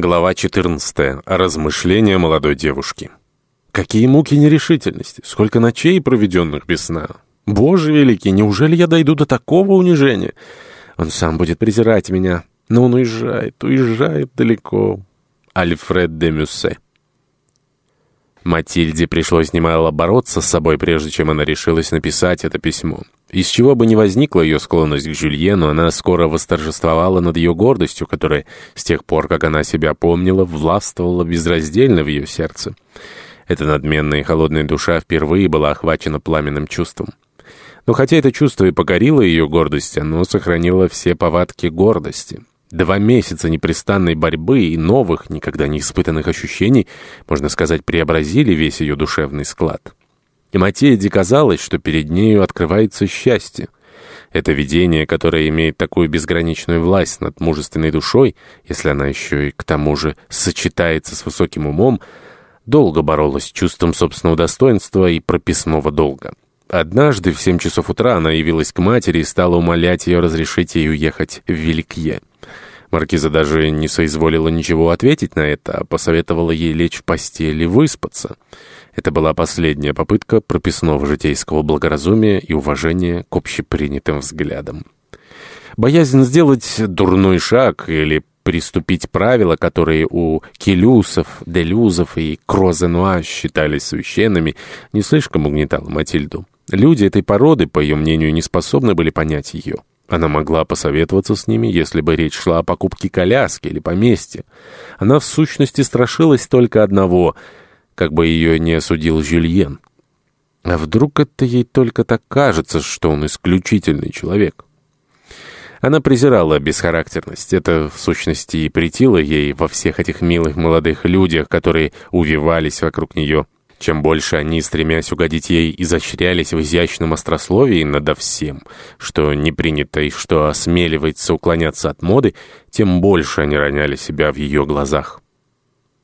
Глава 14. Размышления молодой девушки. Какие муки нерешительности, сколько ночей, проведенных без сна. Боже великий, неужели я дойду до такого унижения? Он сам будет презирать меня, но он уезжает, уезжает далеко. Альфред де Мюссе. Матильде пришлось немало бороться с собой, прежде чем она решилась написать это письмо. Из чего бы ни возникла ее склонность к Жюльену, она скоро восторжествовала над ее гордостью, которая с тех пор, как она себя помнила, властвовала безраздельно в ее сердце. Эта надменная и холодная душа впервые была охвачена пламенным чувством. Но хотя это чувство и покорило ее гордость, оно сохранило все повадки гордости. Два месяца непрестанной борьбы и новых, никогда не испытанных ощущений, можно сказать, преобразили весь ее душевный склад. И Матеиде казалось, что перед нею открывается счастье. Это видение, которое имеет такую безграничную власть над мужественной душой, если она еще и к тому же сочетается с высоким умом, долго боролась с чувством собственного достоинства и прописного долга. Однажды в семь часов утра она явилась к матери и стала умолять ее разрешить ей уехать в Великье. Маркиза даже не соизволила ничего ответить на это, а посоветовала ей лечь в постель и выспаться. Это была последняя попытка прописного житейского благоразумия и уважения к общепринятым взглядам. Боязнь сделать дурной шаг или приступить правила, которые у келюсов, делюзов и крозенуа считались священными, не слишком угнетала Матильду. Люди этой породы, по ее мнению, не способны были понять ее. Она могла посоветоваться с ними, если бы речь шла о покупке коляски или поместья. Она в сущности страшилась только одного, как бы ее не осудил Жюльен. А вдруг это ей только так кажется, что он исключительный человек? Она презирала бесхарактерность. Это, в сущности, и претило ей во всех этих милых молодых людях, которые увивались вокруг нее. Чем больше они, стремясь угодить ей, изощрялись в изящном острословии надо всем, что не принято и что осмеливается уклоняться от моды, тем больше они роняли себя в ее глазах.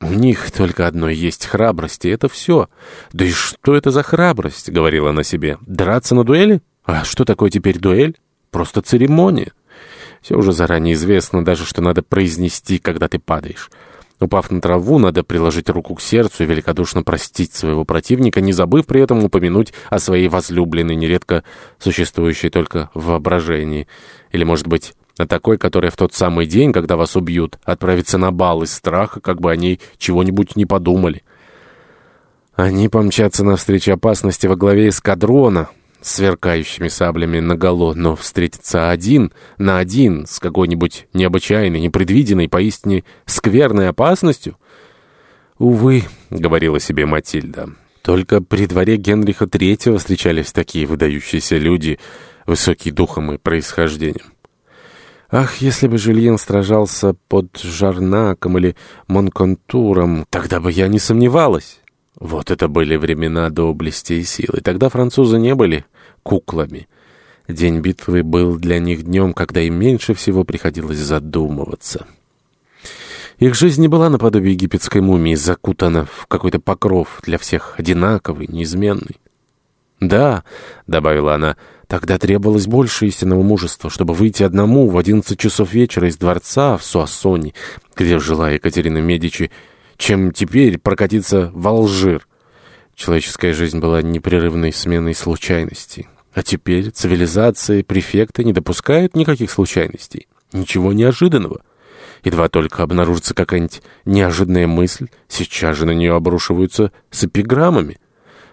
«У них только одно есть храбрость, и это все. Да и что это за храбрость?» — говорила она себе. «Драться на дуэли? А что такое теперь дуэль? Просто церемония. Все уже заранее известно, даже что надо произнести, когда ты падаешь». Упав на траву, надо приложить руку к сердцу и великодушно простить своего противника, не забыв при этом упомянуть о своей возлюбленной, нередко существующей только в воображении. Или, может быть, о такой, которая в тот самый день, когда вас убьют, отправится на бал из страха, как бы о ней чего-нибудь не подумали. Они помчатся навстречу опасности во главе эскадрона, сверкающими саблями наголо, но встретиться один на один с какой-нибудь необычайной, непредвиденной, поистине скверной опасностью? «Увы», — говорила себе Матильда, — «только при дворе Генриха III встречались такие выдающиеся люди, высокие духом и происхождением». Ах, если бы Жюльен сражался под Жарнаком или Монконтуром, тогда бы я не сомневалась. Вот это были времена доблести и силы. Тогда французы не были куклами. День битвы был для них днем, когда им меньше всего приходилось задумываться. Их жизнь не была наподобие египетской мумии, закутана в какой-то покров, для всех одинаковый, неизменный. «Да», — добавила она, — «тогда требовалось больше истинного мужества, чтобы выйти одному в одиннадцать часов вечера из дворца в Суассоне, где жила Екатерина Медичи, чем теперь прокатиться в Алжир. Человеческая жизнь была непрерывной сменой случайностей. А теперь цивилизация и префекты не допускают никаких случайностей. Ничего неожиданного. Едва только обнаружится какая-нибудь неожиданная мысль, сейчас же на нее обрушиваются с эпиграммами.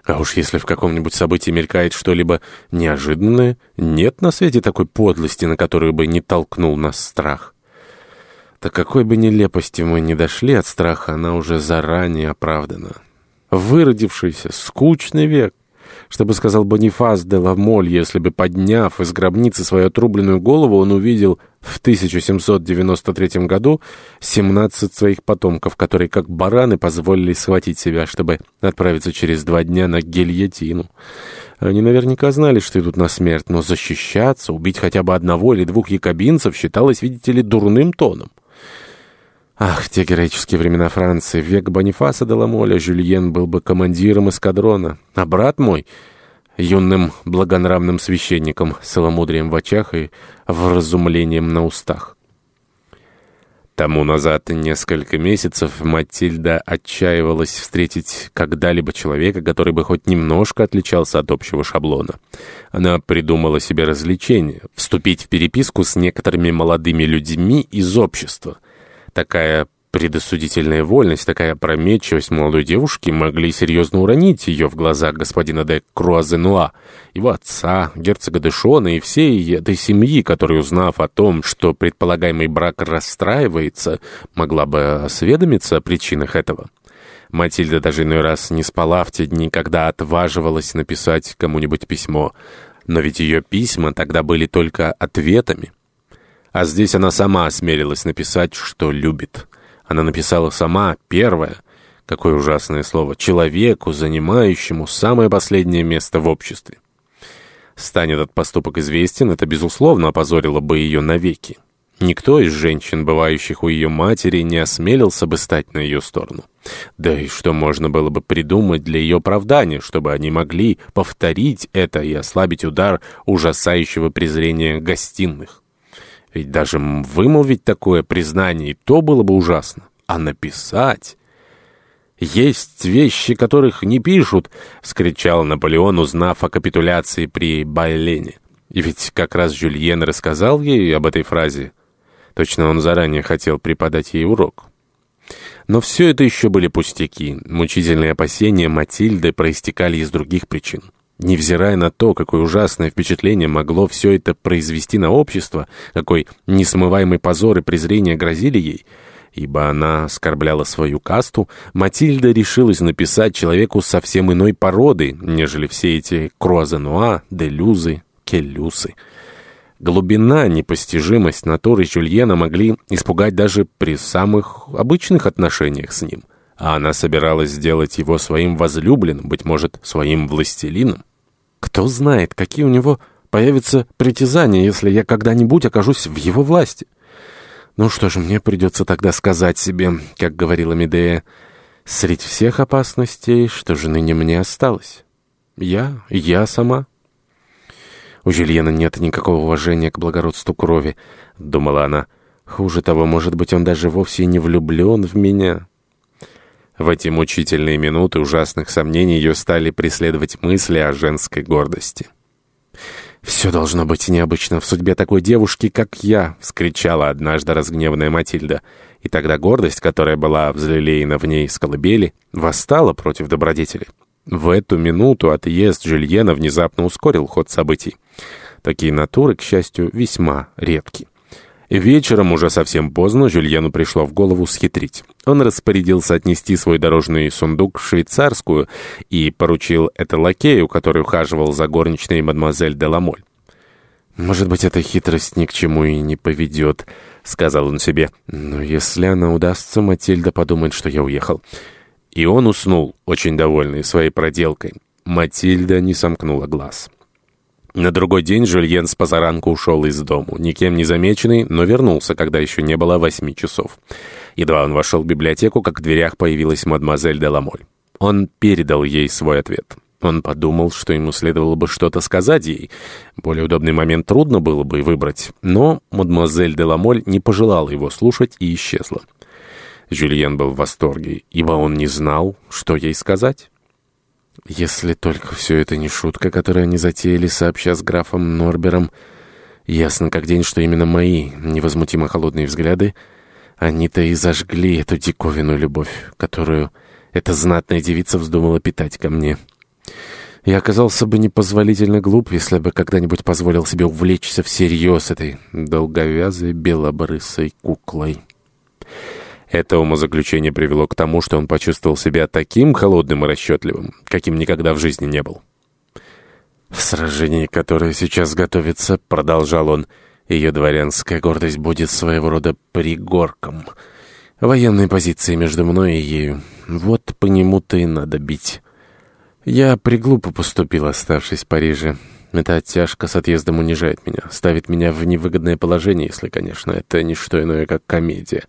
А уж если в каком-нибудь событии мелькает что-либо неожиданное, нет на свете такой подлости, на которую бы не толкнул нас страх. До какой бы нелепости мы ни дошли от страха, она уже заранее оправдана. Выродившийся, скучный век. Что бы сказал Бонифас де Ламоль, если бы, подняв из гробницы свою отрубленную голову, он увидел в 1793 году 17 своих потомков, которые, как бараны, позволили схватить себя, чтобы отправиться через два дня на гильотину. Они наверняка знали, что идут на смерть, но защищаться, убить хотя бы одного или двух якобинцев считалось, видите ли, дурным тоном. Ах, те героические времена Франции. Век Бонифаса де Ламоля Жюльен был бы командиром эскадрона, а брат мой — юным благонравным священником, целомудрием в очах и вразумлением на устах. Тому назад несколько месяцев Матильда отчаивалась встретить когда-либо человека, который бы хоть немножко отличался от общего шаблона. Она придумала себе развлечение — вступить в переписку с некоторыми молодыми людьми из общества. Такая Предосудительная вольность, такая опрометчивость молодой девушки могли серьезно уронить ее в глазах господина де Круазенуа, его отца, герцога де Шона и всей этой семьи, которая, узнав о том, что предполагаемый брак расстраивается, могла бы осведомиться о причинах этого. Матильда даже иной раз не спала в те дни, когда отваживалась написать кому-нибудь письмо. Но ведь ее письма тогда были только ответами. А здесь она сама осмелилась написать, что любит. Она написала сама, первое, какое ужасное слово, человеку, занимающему самое последнее место в обществе. Стань этот поступок известен, это, безусловно, опозорило бы ее навеки. Никто из женщин, бывающих у ее матери, не осмелился бы стать на ее сторону. Да и что можно было бы придумать для ее оправдания, чтобы они могли повторить это и ослабить удар ужасающего презрения гостиных? Ведь даже вымолвить такое признание, то было бы ужасно. А написать... «Есть вещи, которых не пишут!» — вскричал Наполеон, узнав о капитуляции при Байлене. И ведь как раз Жюльен рассказал ей об этой фразе. Точно он заранее хотел преподать ей урок. Но все это еще были пустяки. Мучительные опасения Матильды проистекали из других причин. Невзирая на то, какое ужасное впечатление могло все это произвести на общество, какой несмываемый позор и презрение грозили ей, ибо она оскорбляла свою касту, Матильда решилась написать человеку совсем иной породы, нежели все эти круазенуа, делюзы, келлюсы. Глубина, непостижимость натуры Жюльена могли испугать даже при самых обычных отношениях с ним — а она собиралась сделать его своим возлюбленным, быть может, своим властелином. Кто знает, какие у него появятся притязания, если я когда-нибудь окажусь в его власти. Ну что же, мне придется тогда сказать себе, как говорила Медея, среди всех опасностей, что же ныне мне осталось. Я, я сама. У Жюльена нет никакого уважения к благородству крови, думала она. Хуже того, может быть, он даже вовсе не влюблен в меня». В эти мучительные минуты ужасных сомнений ее стали преследовать мысли о женской гордости. «Все должно быть необычно в судьбе такой девушки, как я!» — вскричала однажды разгневанная Матильда. И тогда гордость, которая была взлелеена в ней с колыбели, восстала против добродетели. В эту минуту отъезд Жюльена внезапно ускорил ход событий. Такие натуры, к счастью, весьма редки. Вечером, уже совсем поздно, Жюльену пришло в голову схитрить. Он распорядился отнести свой дорожный сундук в швейцарскую и поручил это лакею, который ухаживал за горничной мадемуазель де Ламоль. «Может быть, эта хитрость ни к чему и не поведет», — сказал он себе. «Но если она удастся, Матильда подумает, что я уехал». И он уснул, очень довольный своей проделкой. Матильда не сомкнула глаз. На другой день Жюльен с позаранку ушел из дому, никем не замеченный, но вернулся, когда еще не было восьми часов. Едва он вошел в библиотеку, как в дверях появилась мадемуазель де Ламоль. Он передал ей свой ответ. Он подумал, что ему следовало бы что-то сказать ей. Более удобный момент трудно было бы выбрать, но мадемуазель де Ламоль не пожелала его слушать и исчезла. Жюльен был в восторге, ибо он не знал, что ей сказать. Если только все это не шутка, которую они затеяли, сообща с графом Норбером, ясно как день, что именно мои невозмутимо холодные взгляды, они-то и зажгли эту диковинную любовь, которую эта знатная девица вздумала питать ко мне. Я оказался бы непозволительно глуп, если бы когда-нибудь позволил себе увлечься всерьез этой долговязой белобрысой куклой». Это умозаключение привело к тому, что он почувствовал себя таким холодным и расчетливым, каким никогда в жизни не был. «В сражении, которое сейчас готовится, — продолжал он, — ее дворянская гордость будет своего рода пригорком. Военные позиции между мной и ею. Вот по нему-то и надо бить. Я приглупо поступил, оставшись в Париже. Эта оттяжка с отъездом унижает меня, ставит меня в невыгодное положение, если, конечно, это не что иное, как комедия».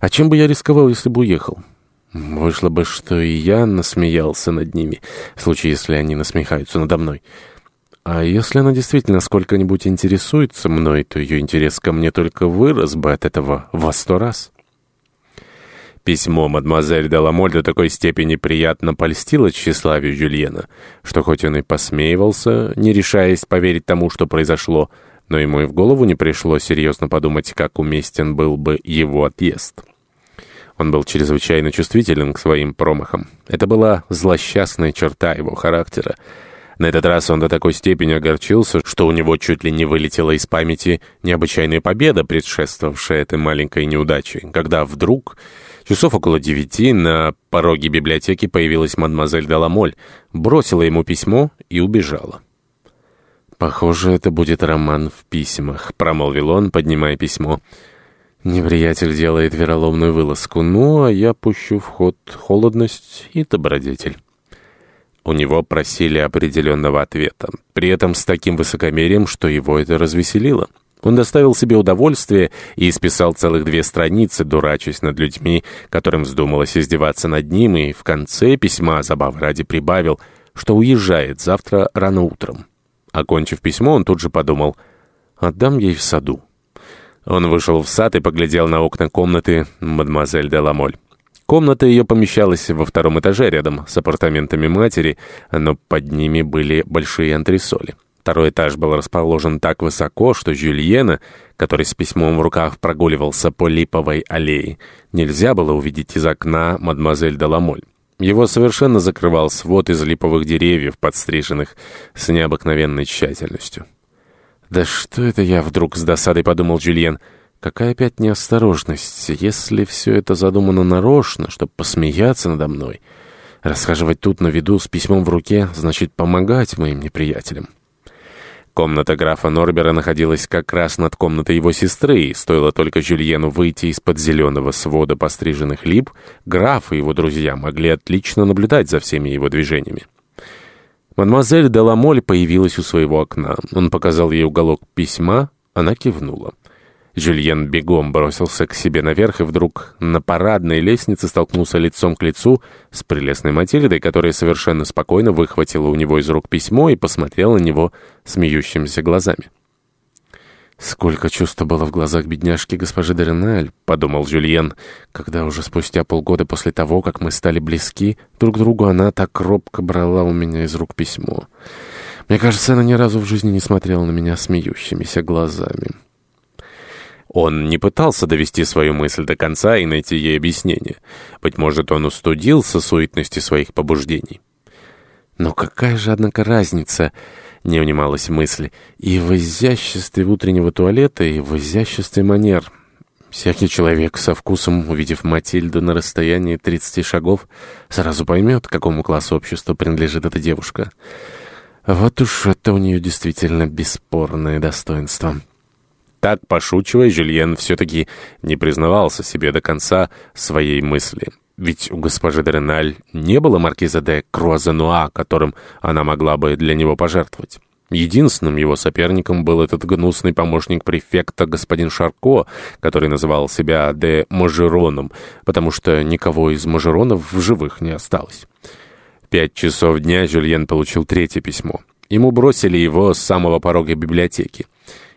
А чем бы я рисковал, если бы уехал? Вышло бы, что и я насмеялся над ними, в случае, если они насмехаются надо мной. А если она действительно сколько-нибудь интересуется мной, то ее интерес ко мне только вырос бы от этого во сто раз. Письмо мадемуазель Деламоль до такой степени приятно польстило тщеславию Жюльена, что хоть он и посмеивался, не решаясь поверить тому, что произошло, но ему и в голову не пришло серьезно подумать, как уместен был бы его отъезд. Он был чрезвычайно чувствителен к своим промахам. Это была злосчастная черта его характера. На этот раз он до такой степени огорчился, что у него чуть ли не вылетела из памяти необычайная победа, предшествовавшая этой маленькой неудаче, когда вдруг, часов около девяти, на пороге библиотеки появилась мадемуазель Деламоль, бросила ему письмо и убежала. «Похоже, это будет роман в письмах», — промолвил он, поднимая письмо. «Неприятель делает вероломную вылазку, ну, а я пущу в ход холодность и добродетель». У него просили определенного ответа, при этом с таким высокомерием, что его это развеселило. Он доставил себе удовольствие и исписал целых две страницы, дурачась над людьми, которым вздумалось издеваться над ним, и в конце письма забавы ради прибавил, что уезжает завтра рано утром. Окончив письмо, он тут же подумал, «Отдам ей в саду». Он вышел в сад и поглядел на окна комнаты мадемуазель де Ламоль. Комната ее помещалась во втором этаже рядом с апартаментами матери, но под ними были большие антресоли. Второй этаж был расположен так высоко, что Жюльена, который с письмом в руках прогуливался по липовой аллее, нельзя было увидеть из окна мадемуазель де Ламоль. Его совершенно закрывал свод из липовых деревьев, подстриженных с необыкновенной тщательностью. «Да что это я вдруг с досадой подумал Жюльен?» Какая опять неосторожность, если все это задумано нарочно, чтобы посмеяться надо мной. Расхаживать тут на виду с письмом в руке значит помогать моим неприятелям. Комната графа Норбера находилась как раз над комнатой его сестры, и стоило только Жюльену выйти из-под зеленого свода постриженных лип, граф и его друзья могли отлично наблюдать за всеми его движениями. Мадемуазель Деламоль появилась у своего окна. Он показал ей уголок письма, она кивнула. Жюльен бегом бросился к себе наверх и вдруг на парадной лестнице столкнулся лицом к лицу с прелестной Матильдой, которая совершенно спокойно выхватила у него из рук письмо и посмотрела на него смеющимися глазами. «Сколько чувства было в глазах бедняжки госпожи Дереналь», — подумал Жюльен, когда уже спустя полгода после того, как мы стали близки, друг другу она так робко брала у меня из рук письмо. Мне кажется, она ни разу в жизни не смотрела на меня смеющимися глазами». Он не пытался довести свою мысль до конца и найти ей объяснение. Быть может, он устудился суетности своих побуждений. Но какая же, однако, разница, не унималась мысль, и в изяществе утреннего туалета, и в изяществе манер. Всякий человек со вкусом, увидев Матильду на расстоянии 30 шагов, сразу поймет, к какому классу общества принадлежит эта девушка. Вот уж это у нее действительно бесспорное достоинство. Так, пошучивая, Жюльен все-таки не признавался себе до конца своей мысли. Ведь у госпожи Дереналь не было маркиза де Круазенуа, которым она могла бы для него пожертвовать. Единственным его соперником был этот гнусный помощник префекта господин Шарко, который называл себя де Мажероном, потому что никого из Мажеронов в живых не осталось. В пять часов дня Жюльен получил третье письмо. Ему бросили его с самого порога библиотеки.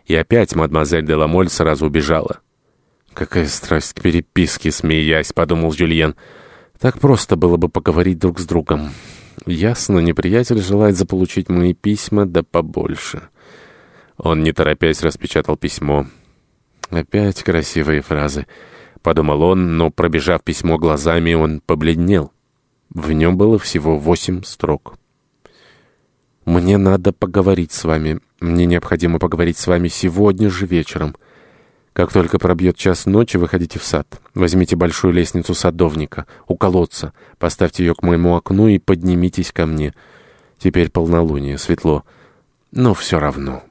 И опять мадемуазель де Ламоль сразу убежала. «Какая страсть к переписке!» — смеясь, подумал Жюльен. «Так просто было бы поговорить друг с другом. Ясно, неприятель желает заполучить мои письма, да побольше». Он, не торопясь, распечатал письмо. «Опять красивые фразы», — подумал он, но, пробежав письмо глазами, он побледнел. В нем было всего восемь строк. «Мне надо поговорить с вами. Мне необходимо поговорить с вами сегодня же вечером. Как только пробьет час ночи, выходите в сад. Возьмите большую лестницу садовника, у колодца, поставьте ее к моему окну и поднимитесь ко мне. Теперь полнолуние, светло, но все равно».